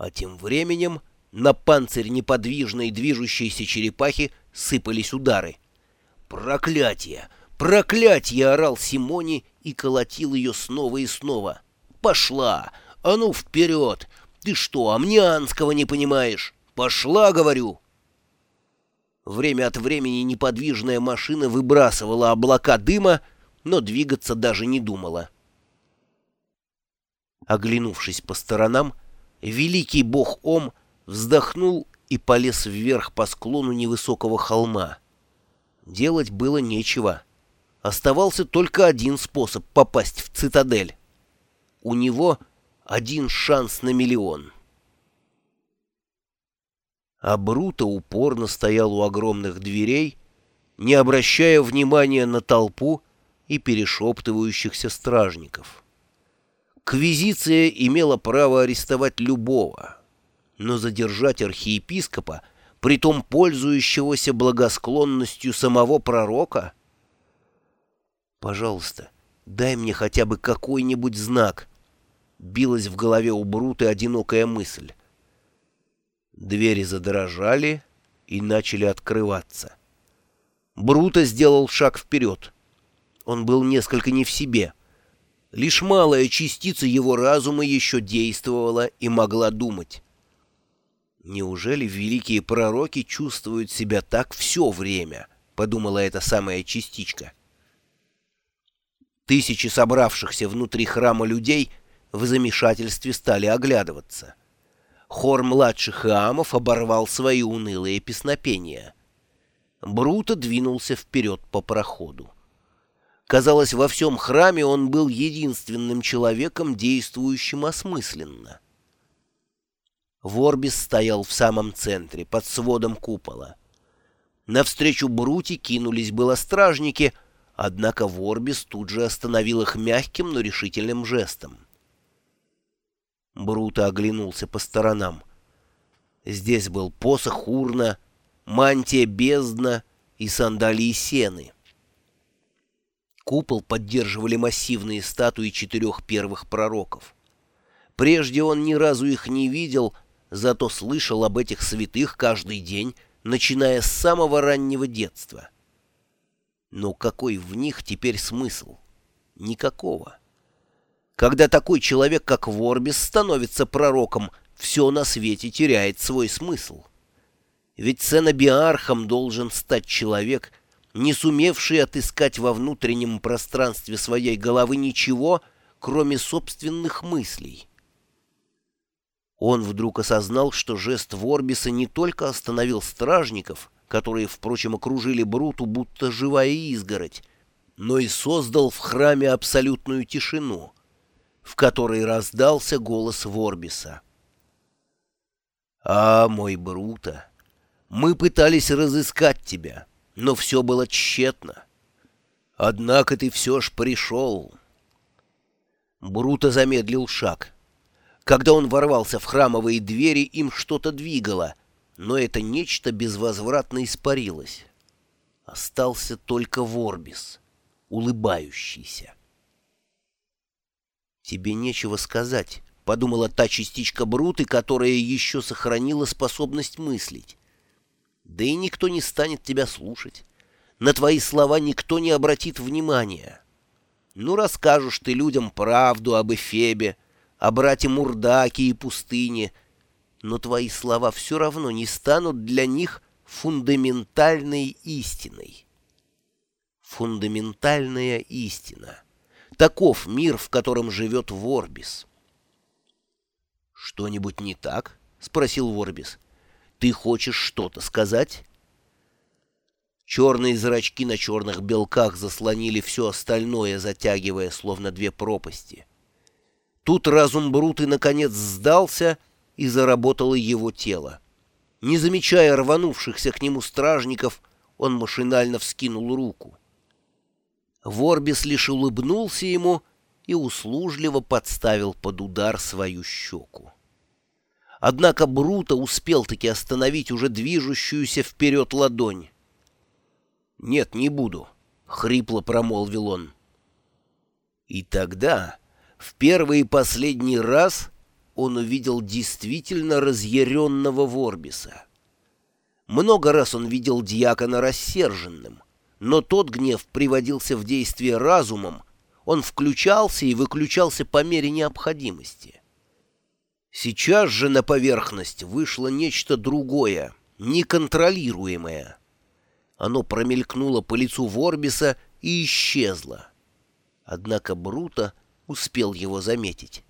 А тем временем на панцирь неподвижной движущейся черепахи сыпались удары. «Проклятие! Проклятие!» — орал Симони и колотил ее снова и снова. «Пошла! А ну, вперед! Ты что, амнианского не понимаешь? Пошла, говорю!» Время от времени неподвижная машина выбрасывала облака дыма, но двигаться даже не думала. Оглянувшись по сторонам, великий бог Ом вздохнул и полез вверх по склону невысокого холма. Делать было нечего. Оставался только один способ попасть в цитадель. У него один шанс на миллион. А упорно стоял у огромных дверей, не обращая внимания на толпу и перешептывающихся стражников. Квизиция имела право арестовать любого, но задержать архиепископа, притом пользующегося благосклонностью самого пророка? «Пожалуйста, дай мне хотя бы какой-нибудь знак», — билась в голове у Бруты одинокая мысль. Двери задрожали и начали открываться. Бруто сделал шаг вперед. Он был несколько не в себе. Лишь малая частица его разума еще действовала и могла думать. «Неужели великие пророки чувствуют себя так все время?» — подумала эта самая частичка. Тысячи собравшихся внутри храма людей в замешательстве стали оглядываться хор младших Иамов оборвал свои унылые песнопения. Бруто двинулся вперед по проходу. Казалось, во всем храме он был единственным человеком, действующим осмысленно. Ворбис стоял в самом центре, под сводом купола. Навстречу Брути кинулись было стражники, однако Ворбис тут же остановил их мягким, но решительным жестом. Бруто оглянулся по сторонам. Здесь был посох урна, мантия бездна и сандалии сены. Купол поддерживали массивные статуи четырех первых пророков. Прежде он ни разу их не видел, зато слышал об этих святых каждый день, начиная с самого раннего детства. Но какой в них теперь смысл? Никакого. Когда такой человек, как Ворбис, становится пророком, все на свете теряет свой смысл. Ведь ценобиархом должен стать человек, не сумевший отыскать во внутреннем пространстве своей головы ничего, кроме собственных мыслей. Он вдруг осознал, что жест Ворбиса не только остановил стражников, которые, впрочем, окружили Бруту, будто живая изгородь, но и создал в храме абсолютную тишину — в которой раздался голос Ворбиса. «А, мой Брута, мы пытались разыскать тебя, но все было тщетно. Однако ты все ж пришел». Брута замедлил шаг. Когда он ворвался в храмовые двери, им что-то двигало, но это нечто безвозвратно испарилось. Остался только Ворбис, улыбающийся. «Тебе нечего сказать», — подумала та частичка Бруты, которая еще сохранила способность мыслить. «Да и никто не станет тебя слушать. На твои слова никто не обратит внимания. Ну, расскажешь ты людям правду об Эфебе, о брате Мурдаке и пустыне, но твои слова все равно не станут для них фундаментальной истиной». Фундаментальная истина — Таков мир, в котором живет Ворбис. «Что-нибудь не так?» — спросил Ворбис. «Ты хочешь что-то сказать?» Черные зрачки на черных белках заслонили все остальное, затягивая, словно две пропасти. Тут разум Бруты наконец сдался, и заработало его тело. Не замечая рванувшихся к нему стражников, он машинально вскинул руку. Ворбис лишь улыбнулся ему и услужливо подставил под удар свою щеку. Однако Бруто успел-таки остановить уже движущуюся вперед ладонь. «Нет, не буду», — хрипло промолвил он. И тогда, в первый и последний раз, он увидел действительно разъяренного Ворбиса. Много раз он видел дьякона рассерженным, но тот гнев приводился в действие разумом, он включался и выключался по мере необходимости. Сейчас же на поверхность вышло нечто другое, неконтролируемое. Оно промелькнуло по лицу Ворбиса и исчезло. Однако Бруто успел его заметить.